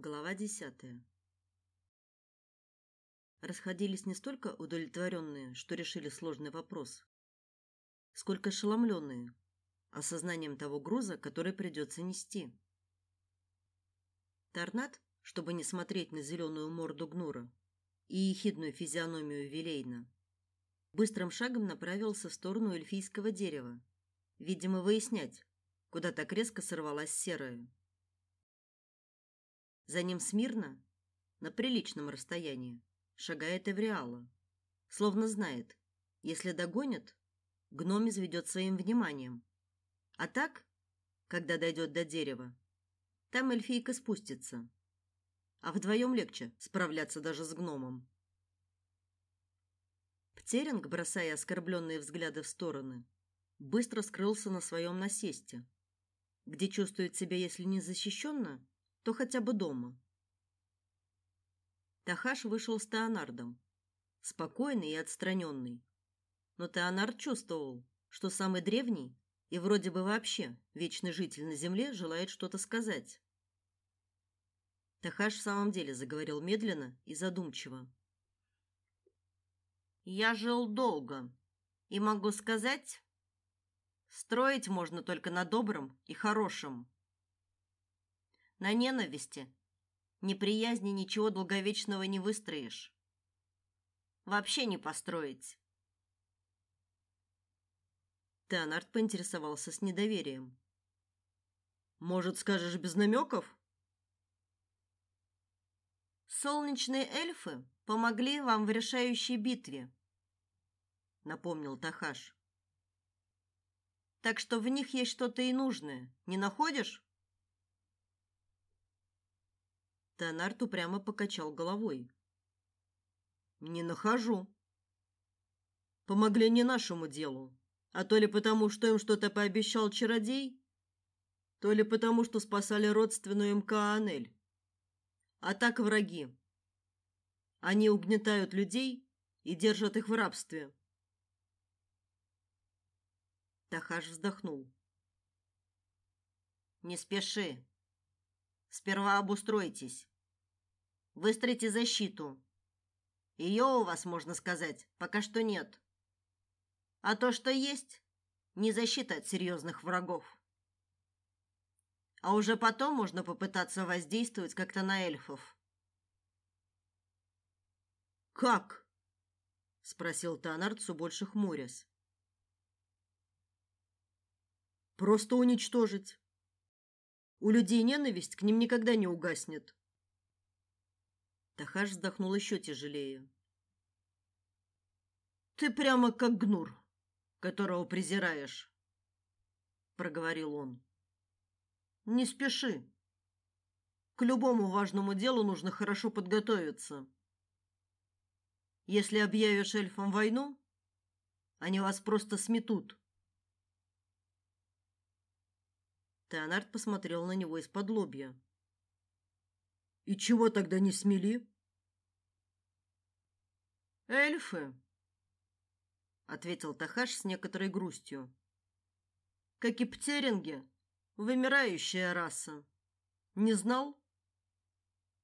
Глава десятая. Расходились не столько удовлетворенные, что решили сложный вопрос, сколько ошеломленные осознанием того груза, который придется нести. Торнат, чтобы не смотреть на зеленую морду Гнура и ехидную физиономию Вилейна, быстрым шагом направился в сторону эльфийского дерева, видимо, выяснять, куда так резко сорвалась серая. За ним смирно, на приличном расстоянии, шагает Эвриала, словно знает, если догонят, гном изведет своим вниманием. А так, когда дойдет до дерева, там эльфийка спустится. А вдвоем легче справляться даже с гномом. Птеринг, бросая оскорбленные взгляды в стороны, быстро скрылся на своем насесте, где чувствует себя, если не защищенно, то хотя бы дома. Тахаш вышел с Теонардом, спокойный и отстраненный. Но Теонард чувствовал, что самый древний и вроде бы вообще вечный житель на земле желает что-то сказать. Тахаш в самом деле заговорил медленно и задумчиво. Я жил долго, и могу сказать, строить можно только на добром и хорошем. На ненависти, неприязни ничего долговечного не выстроишь. Вообще не построить. Теонард поинтересовался с недоверием. Может, скажешь без намеков? Солнечные эльфы помогли вам в решающей битве, напомнил Тахаш. Так что в них есть что-то и нужное, не находишь? Теонард упрямо покачал головой. Не нахожу. Помогли не нашему делу, а то ли потому, что им что-то пообещал чародей, то ли потому, что спасали родственную им Каанель. А так враги. Они угнетают людей и держат их в рабстве. Тахаш вздохнул. Не спеши. Сперва обустройтесь. Выстроите защиту. Ее у вас, можно сказать, пока что нет. А то, что есть, не защита от серьезных врагов. А уже потом можно попытаться воздействовать как-то на эльфов. Как? спросил Танард все больше хмурясь. Просто уничтожить. У людей ненависть к ним никогда не угаснет. Тахаш вздохнул еще тяжелее. Ты прямо как гнур, которого презираешь, проговорил он. Не спеши. К любому важному делу нужно хорошо подготовиться. Если объявишь эльфам войну, они вас просто сметут. Теонард посмотрел на него из-под лобья. И чего тогда не смели? Эльфы, ответил Тахаш с некоторой грустью. Как и птеринги, вымирающая раса. Не знал?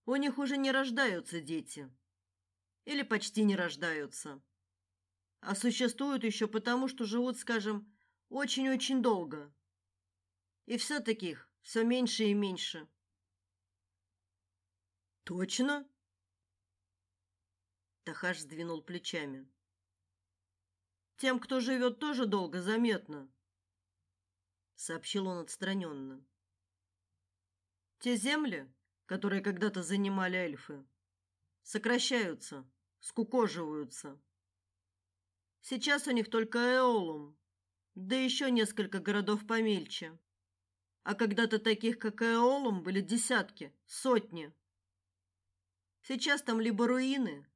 У них уже не рождаются дети. Или почти не рождаются. А существуют еще потому, что живут, скажем, очень-очень долго. И все таких все меньше и меньше. Точно? Тахаш сдвинул плечами. Тем, кто живет, тоже долго заметно, сообщил он отстраненно. Те земли, которые когда-то занимали эльфы, сокращаются, скукоживаются. Сейчас у них только Эолум, да еще несколько городов помельче. А когда-то таких, как Эолум, были десятки, сотни. Сейчас там либо руины,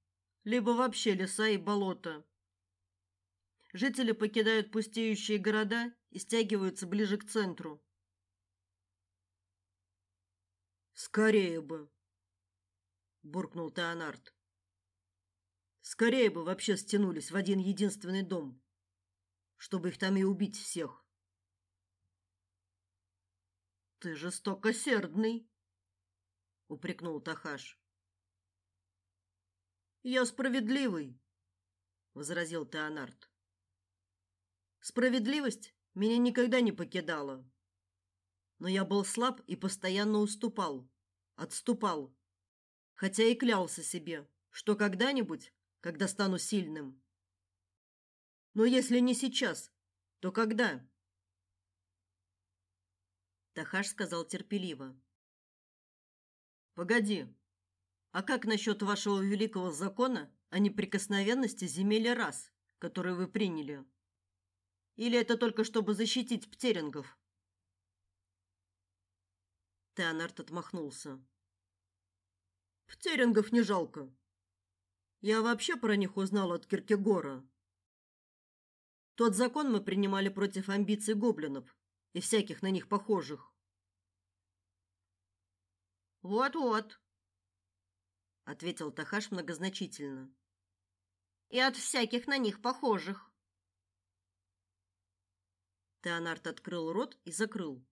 либо вообще леса и болота. Жители покидают пустеющие города и стягиваются ближе к центру. Скорее бы, буркнул Теонард. Скорее бы вообще стянулись в один единственный дом, чтобы их там и убить всех. Ты жестокосердный, упрекнул Тахаш. Я справедливый, возразил Теонард. Справедливость меня никогда не покидала. Но я был слаб и постоянно уступал, отступал, хотя и клялся себе, что когда-нибудь, когда стану сильным. Но если не сейчас, то когда? Тахаш сказал терпеливо. Погоди. А как насчет вашего великого закона о неприкосновенности земель и рас, который вы приняли? Или это только чтобы защитить птерингов? Теонард отмахнулся. Птерингов не жалко. Я вообще про них узнал от Киркегора. Тот закон мы принимали против амбиций гоблинов и всяких на них похожих. Вот-вот, ответил Тахаш многозначительно. И от всяких на них похожих. Теонард открыл рот и закрыл.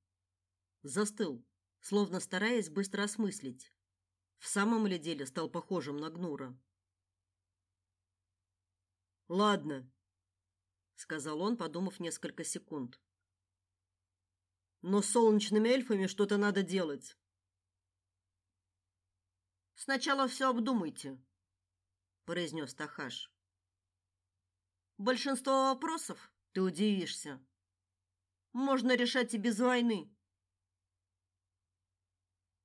Застыл, словно стараясь быстро осмыслить. В самом ли деле стал похожим на Гнура? Ладно, сказал он, подумав несколько секунд. Но с солнечными эльфами что-то надо делать. Сначала все обдумайте, произнес Тахаш. Большинство вопросов, ты удивишься, можно решать и без войны.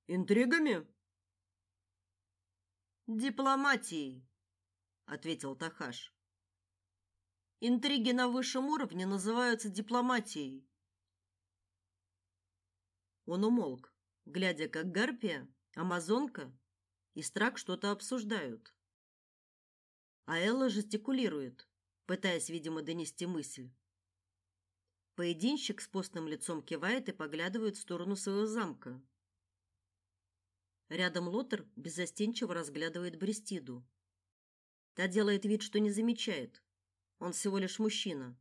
Интригами? Дипломатией, ответил Тахаш. Интриги на высшем уровне называются дипломатией. Он умолк, глядя, как гарпия, амазонка и Страк что-то обсуждают. А Элла жестикулирует, пытаясь, видимо, донести мысль. Поединщик с постным лицом кивает и поглядывает в сторону своего замка. Рядом Лотер беззастенчиво разглядывает Брестиду. Та делает вид, что не замечает. Он всего лишь мужчина.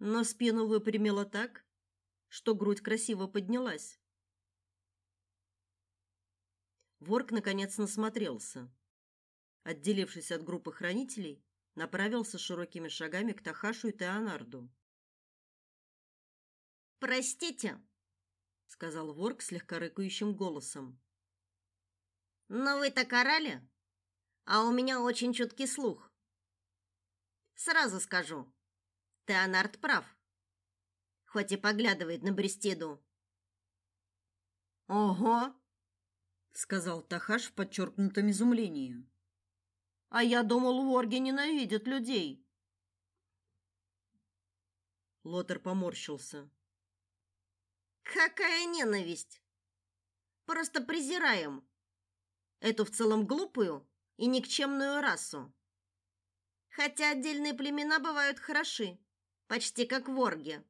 Но спину выпрямила так, что грудь красиво поднялась. Ворк наконец насмотрелся. Отделившись от группы хранителей, направился широкими шагами к Тахашу и Теонарду. «Простите», — сказал Ворк слегка рыкающим голосом. «Но вы так орали, а у меня очень чуткий слух. Сразу скажу, Теонард прав, хоть и поглядывает на Брестиду». «Ого!» Сказал Тахаш в подчеркнутом изумлении. А я думал, ворги ненавидят людей. Лотер поморщился. Какая ненависть? Просто презираем эту в целом глупую и никчемную расу. Хотя отдельные племена бывают хороши, почти как ворги.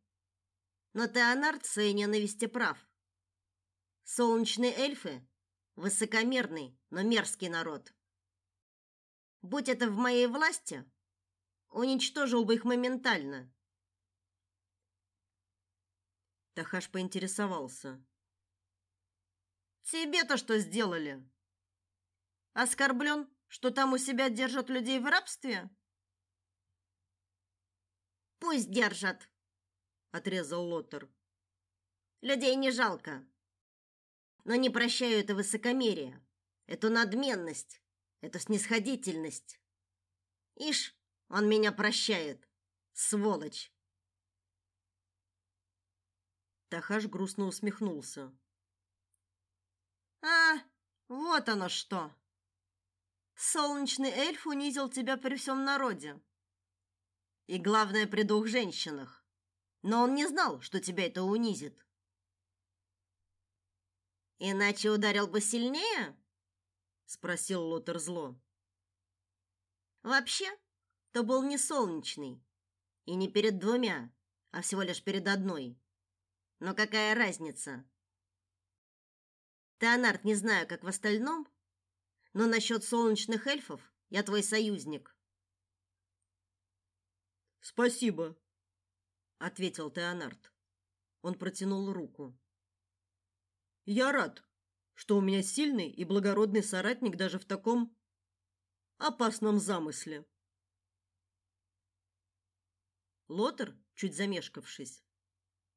Но Теонард своей ненависти прав. Солнечные эльфы Высокомерный, но мерзкий народ. Будь это в моей власти, уничтожил бы их моментально. Тахаш поинтересовался. Тебе-то что сделали? Оскорблен, что там у себя держат людей в рабстве? Пусть держат, отрезал Лотер. Людей не жалко но не прощаю это высокомерие, эту надменность, эту снисходительность. Ишь, он меня прощает, сволочь. Тахаш грустно усмехнулся. А, вот оно что. Солнечный эльф унизил тебя при всем народе. И главное, при двух женщинах. Но он не знал, что тебя это унизит. Иначе ударил бы сильнее? спросил Лотер зло. Вообще, то был не солнечный, и не перед двумя, а всего лишь перед одной. Но какая разница? Теонард, не знаю, как в остальном, но насчет солнечных эльфов я твой союзник. Спасибо, ответил Теонард. Он протянул руку. Я рад, что у меня сильный и благородный соратник даже в таком опасном замысле. Лотер, чуть замешкавшись,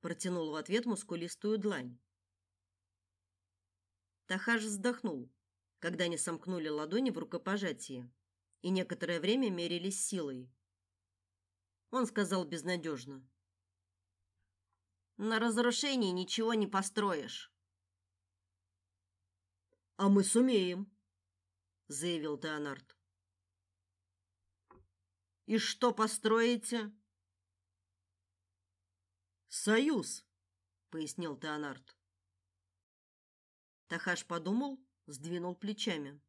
протянул в ответ мускулистую длань. Тахаш вздохнул, когда они сомкнули ладони в рукопожатии и некоторое время мерились силой. Он сказал безнадежно. «На разрушении ничего не построишь». «А мы сумеем», — заявил Теонард. «И что построите?» «Союз», — пояснил Теонард. Тахаш подумал, сдвинул плечами.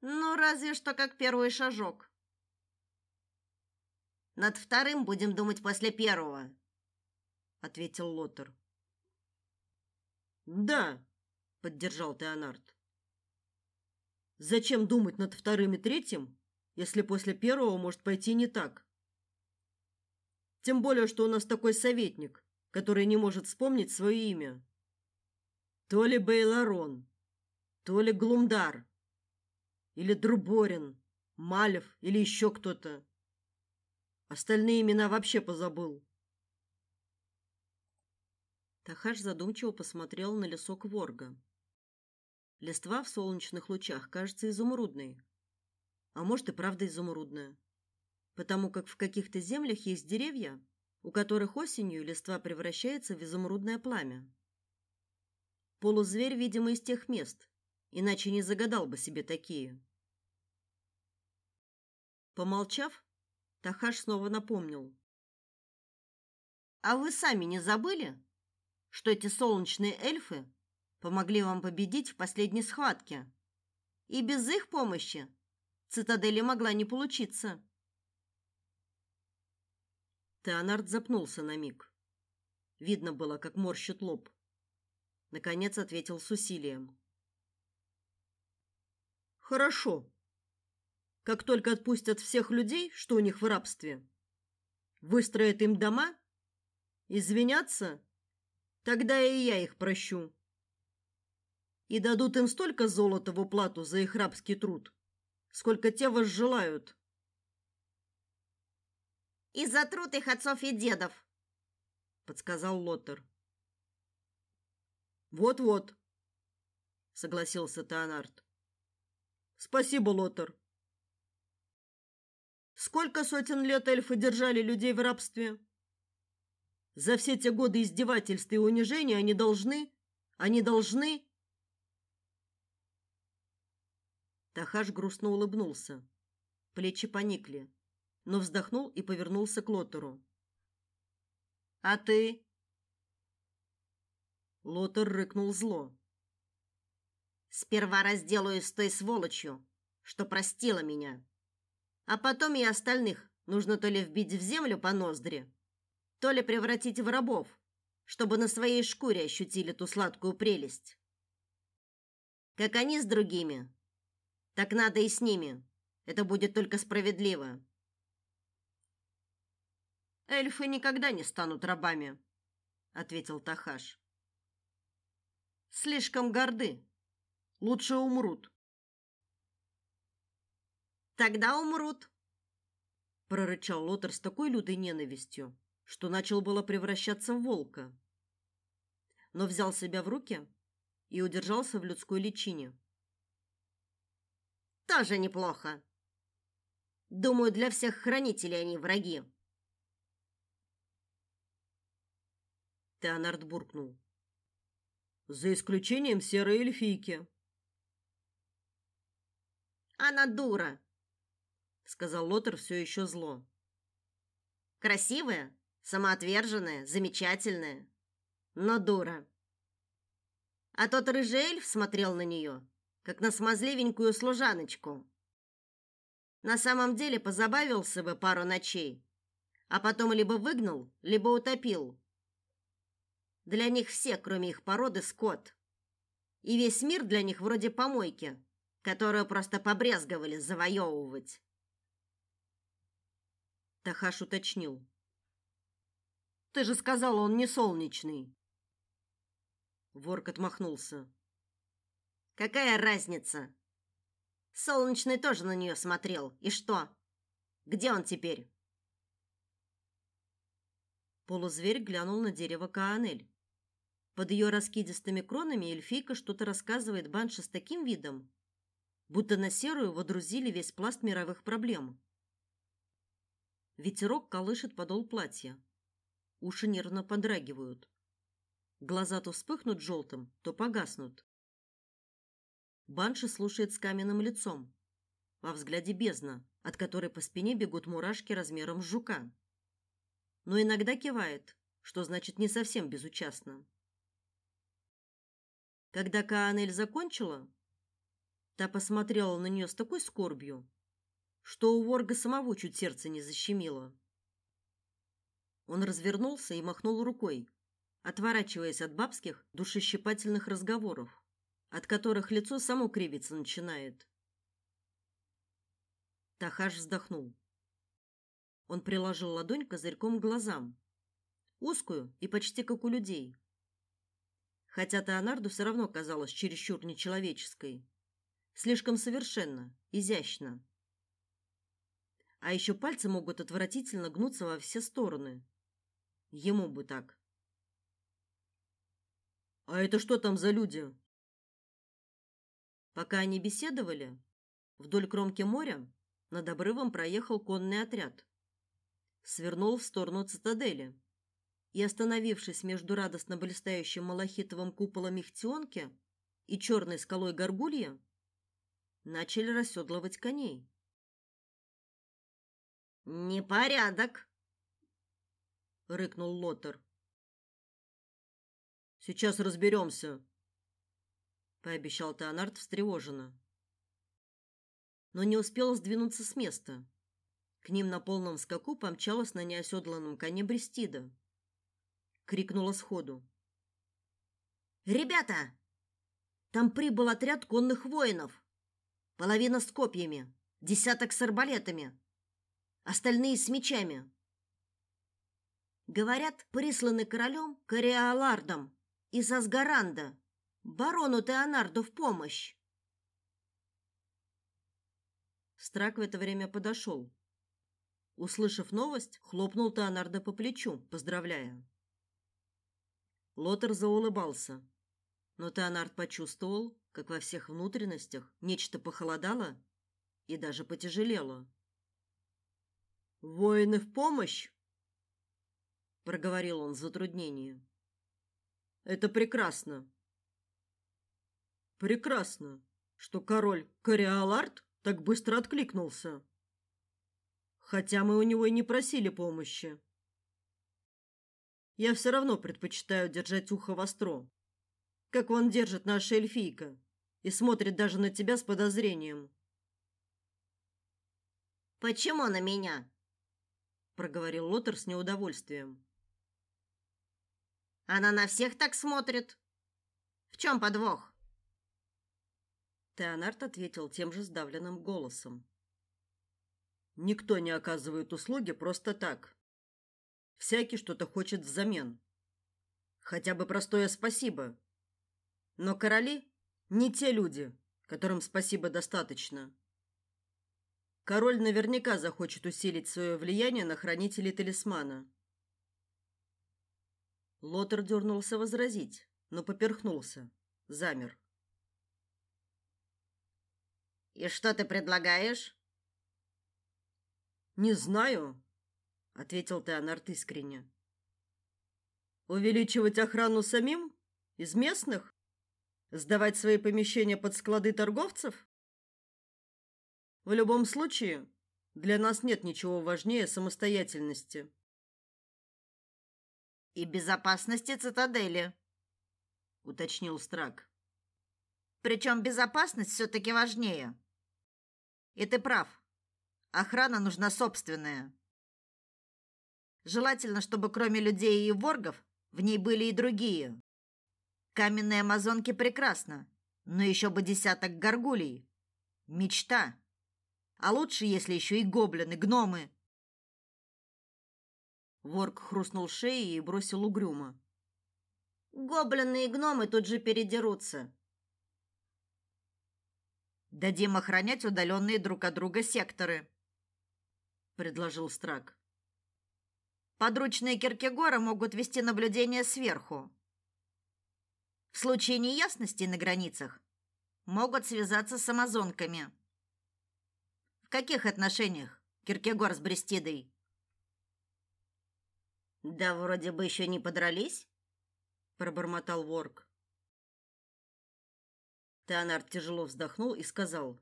Ну, разве что как первый шажок. Над вторым будем думать после первого, ответил Лотер. Да, поддержал Теонард. Зачем думать над вторым и третьим, если после первого может пойти не так? Тем более, что у нас такой советник, который не может вспомнить свое имя. То ли Бейларон, то ли Глумдар, или Друборин, Малев или еще кто-то. Остальные имена вообще позабыл. Тахаш задумчиво посмотрел на лесок ворга. Листва в солнечных лучах кажется изумрудной. А может и правда изумрудная. Потому как в каких-то землях есть деревья, у которых осенью листва превращается в изумрудное пламя. Полузверь, видимо, из тех мест, иначе не загадал бы себе такие. Помолчав, Тахаш снова напомнил: "А вы сами не забыли, что эти солнечные эльфы помогли вам победить в последней схватке? И без их помощи цитадели могла не получиться?" Теонард запнулся на миг. Видно было, как морщит лоб. Наконец ответил с усилием: Хорошо. Как только отпустят всех людей, что у них в рабстве, выстроят им дома, извинятся, тогда и я их прощу. И дадут им столько золота в уплату за их рабский труд, сколько те возжелают. И за труд их отцов и дедов, подсказал Лотер. Вот-вот, согласился Теонард. Спасибо, Лотер. Сколько сотен лет эльфы держали людей в рабстве? За все те годы издевательств и унижений они должны, они должны Тахаш грустно улыбнулся. Плечи поникли, но вздохнул и повернулся к Лотеру. А ты? Лотер рыкнул зло. Сперва разделаюсь с той сволочью, что простила меня. А потом и остальных нужно то ли вбить в землю по ноздри, то ли превратить в рабов, чтобы на своей шкуре ощутили ту сладкую прелесть. Как они с другими, так надо и с ними. Это будет только справедливо. Эльфы никогда не станут рабами, ответил Тахаш. Слишком горды лучше умрут. Тогда умрут, прорычал Лотер с такой лютой ненавистью, что начал было превращаться в волка. Но взял себя в руки и удержался в людской личине. Тоже неплохо. Думаю, для всех хранителей они враги. Теонард буркнул. За исключением серой эльфийки. Она дура, сказал Лотер все еще зло. Красивая, самоотверженная, замечательная, но дура. А тот рыжий эльф смотрел на нее, как на смазливенькую служаночку. На самом деле позабавился бы пару ночей, а потом либо выгнал, либо утопил. Для них все, кроме их породы, скот. И весь мир для них вроде помойки которую просто побрезговали завоевывать. Тахаш уточнил. Ты же сказал, он не солнечный. Ворк отмахнулся. Какая разница? Солнечный тоже на нее смотрел. И что? Где он теперь? Полузверь глянул на дерево Каанель. Под ее раскидистыми кронами эльфийка что-то рассказывает Банше с таким видом, будто на серую водрузили весь пласт мировых проблем. Ветерок колышет подол платья. Уши нервно подрагивают. Глаза то вспыхнут желтым, то погаснут. Банши слушает с каменным лицом. Во взгляде бездна, от которой по спине бегут мурашки размером с жука. Но иногда кивает, что значит не совсем безучастно. Когда Каанель закончила, та посмотрела на нее с такой скорбью, что у Ворга самого чуть сердце не защемило. Он развернулся и махнул рукой, отворачиваясь от бабских душещипательных разговоров от которых лицо само кривиться начинает. Тахаш вздохнул. Он приложил ладонь козырьком к глазам, узкую и почти как у людей. Хотя Теонарду все равно казалась чересчур нечеловеческой, слишком совершенно, изящно. А еще пальцы могут отвратительно гнуться во все стороны. Ему бы так. А это что там за люди? Пока они беседовали, вдоль кромки моря над обрывом проехал конный отряд. Свернул в сторону цитадели и, остановившись между радостно блистающим малахитовым куполом Ихтионки и черной скалой Горгулья, начали расседлывать коней. «Непорядок!» — рыкнул Лотер. «Сейчас разберемся», пообещал Теонард встревоженно. Но не успел сдвинуться с места. К ним на полном скаку помчалась на неоседланном коне Брестида. Крикнула сходу: "Ребята, там прибыл отряд конных воинов. Половина с копьями, десяток с арбалетами, остальные с мечами. Говорят, присланы королем Кориалардом из Асгаранда барону Теонарду в помощь. Страк в это время подошел. Услышав новость, хлопнул Теонарда по плечу, поздравляя. Лотер заулыбался, но Теонард почувствовал, как во всех внутренностях нечто похолодало и даже потяжелело. «Воины в помощь!» — проговорил он с затруднением. «Это прекрасно. Прекрасно, что король Кориалард так быстро откликнулся. Хотя мы у него и не просили помощи. Я все равно предпочитаю держать ухо востро, как он держит наша эльфийка, и смотрит даже на тебя с подозрением. Почему на меня? проговорил Лотер с неудовольствием. Она на всех так смотрит. В чем подвох? Теонард ответил тем же сдавленным голосом. Никто не оказывает услуги просто так. Всякий что-то хочет взамен. Хотя бы простое спасибо. Но короли не те люди, которым спасибо достаточно. Король наверняка захочет усилить свое влияние на хранителей талисмана. Лотер дернулся возразить, но поперхнулся, замер. И что ты предлагаешь? Не знаю, ответил Теонард искренне. Увеличивать охрану самим из местных? Сдавать свои помещения под склады торговцев? В любом случае, для нас нет ничего важнее самостоятельности и безопасности цитадели, уточнил Страк. Причем безопасность все таки важнее. И ты прав. Охрана нужна собственная. Желательно, чтобы кроме людей и воргов в ней были и другие. Каменные амазонки прекрасно, но еще бы десяток горгулей. Мечта. А лучше, если еще и гоблины, гномы. Ворк хрустнул шеей и бросил угрюмо: "Гоблины и гномы тут же передерутся. Дадим охранять удаленные друг от друга секторы, предложил Страк. Подручные Киркегора могут вести наблюдение сверху. В случае неясности на границах могут связаться с амазонками. В каких отношениях Киркегор с Брестидой? Да вроде бы еще не подрались, пробормотал Ворк. Теонард тяжело вздохнул и сказал: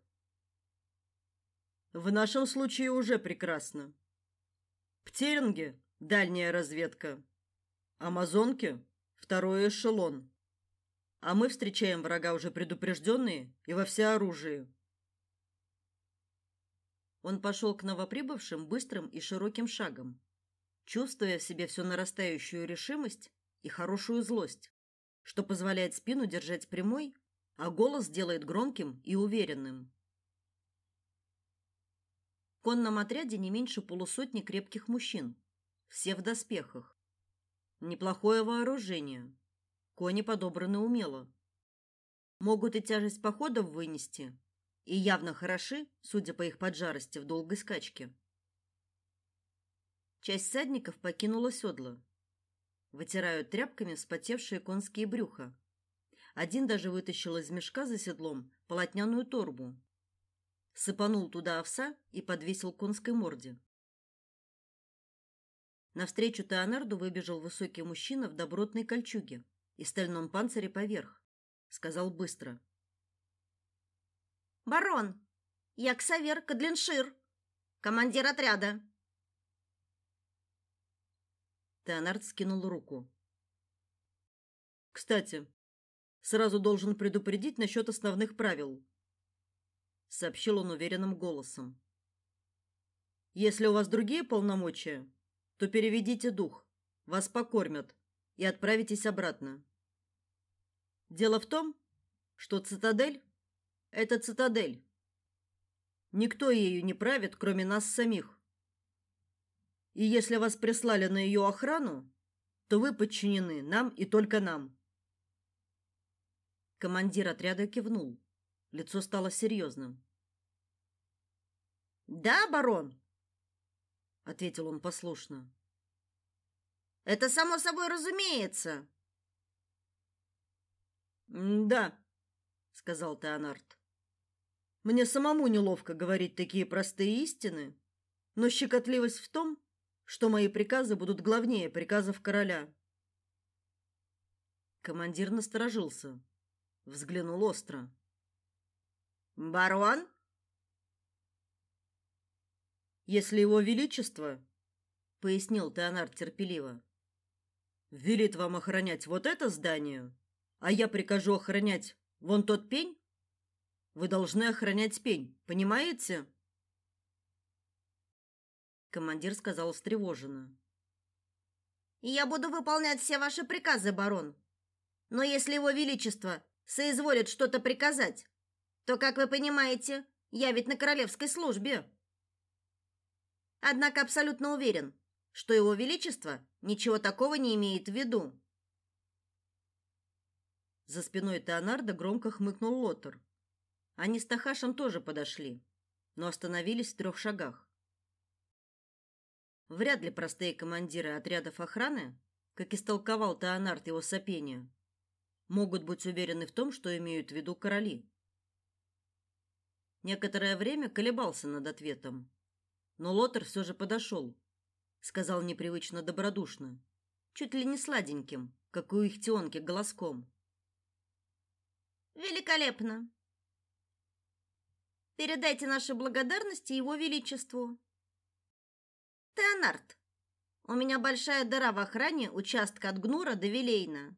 В нашем случае уже прекрасно. Птеринге дальняя разведка, амазонки второй эшелон. А мы встречаем врага уже предупрежденные и во всеоружии. Он пошел к новоприбывшим быстрым и широким шагом, чувствуя в себе всю нарастающую решимость и хорошую злость, что позволяет спину держать прямой, а голос делает громким и уверенным. В конном отряде не меньше полусотни крепких мужчин, все в доспехах. Неплохое вооружение. Кони подобраны умело. Могут и тяжесть походов вынести, и явно хороши, судя по их поджарости в долгой скачке. Часть всадников покинула седла. Вытирают тряпками вспотевшие конские брюха. Один даже вытащил из мешка за седлом полотняную торбу. Сыпанул туда овса и подвесил конской морде. Навстречу Теонарду выбежал высокий мужчина в добротной кольчуге и стальном панцире поверх. Сказал быстро. «Барон, я Ксавер Кадлиншир, командир отряда». Теонард скинул руку. Кстати, сразу должен предупредить насчет основных правил, сообщил он уверенным голосом. Если у вас другие полномочия, то переведите дух. Вас покормят и отправитесь обратно. Дело в том, что цитадель это цитадель. Никто ею не правит, кроме нас самих. И если вас прислали на ее охрану, то вы подчинены нам и только нам. Командир отряда кивнул. Лицо стало серьезным. Да, барон, ответил он послушно. Это само собой разумеется. да, сказал Теонард. Мне самому неловко говорить такие простые истины, но щекотливость в том, что мои приказы будут главнее приказов короля. Командир насторожился, взглянул остро. Барон? Если его величество, пояснил Теонард терпеливо, велит вам охранять вот это здание, а я прикажу охранять вон тот пень, вы должны охранять пень, понимаете? Командир сказал встревоженно. «Я буду выполнять все ваши приказы, барон. Но если его величество соизволит что-то приказать, то, как вы понимаете, я ведь на королевской службе. Однако абсолютно уверен, что его величество ничего такого не имеет в виду». За спиной Теонарда громко хмыкнул Лотер. Они с Тахашем тоже подошли, но остановились в трех шагах. Вряд ли простые командиры отрядов охраны, как истолковал Теонард его сопение, могут быть уверены в том, что имеют в виду короли. Некоторое время колебался над ответом, но Лотер все же подошел, сказал непривычно добродушно, чуть ли не сладеньким, как у их тёнки голоском. Великолепно. Передайте наши благодарности его величеству. Теонард, у меня большая дыра в охране участка от Гнура до Вилейна.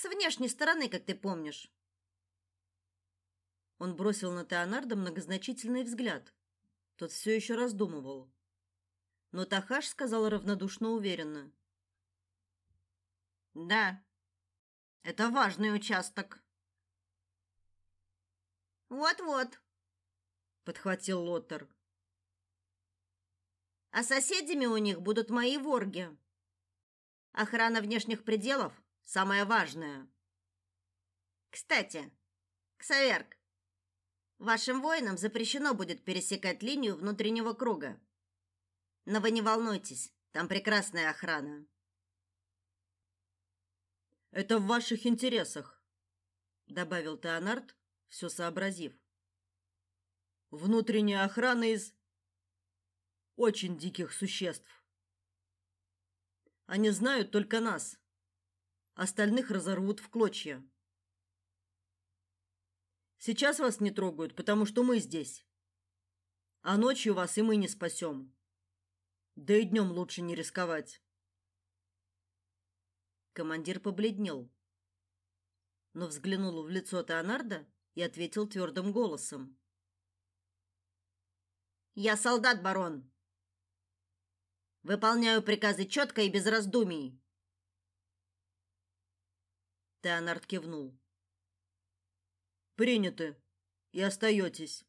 С внешней стороны, как ты помнишь. Он бросил на Теонарда многозначительный взгляд. Тот все еще раздумывал. Но Тахаш сказал равнодушно уверенно: "Да. Это важный участок". Вот-вот, подхватил Лотер а соседями у них будут мои ворги. Охрана внешних пределов самое важное. Кстати, Ксаверк, Вашим воинам запрещено будет пересекать линию внутреннего круга. Но вы не волнуйтесь, там прекрасная охрана. Это в ваших интересах, добавил Теонард, все сообразив. Внутренняя охрана из очень диких существ. Они знают только нас. Остальных разорвут в клочья. Сейчас вас не трогают, потому что мы здесь. А ночью вас и мы не спасем. Да и днем лучше не рисковать. Командир побледнел, но взглянул в лицо Теонарда и ответил твердым голосом: "Я солдат, барон. Выполняю приказы четко и без раздумий". Теонард кивнул. Приняты. И остаетесь.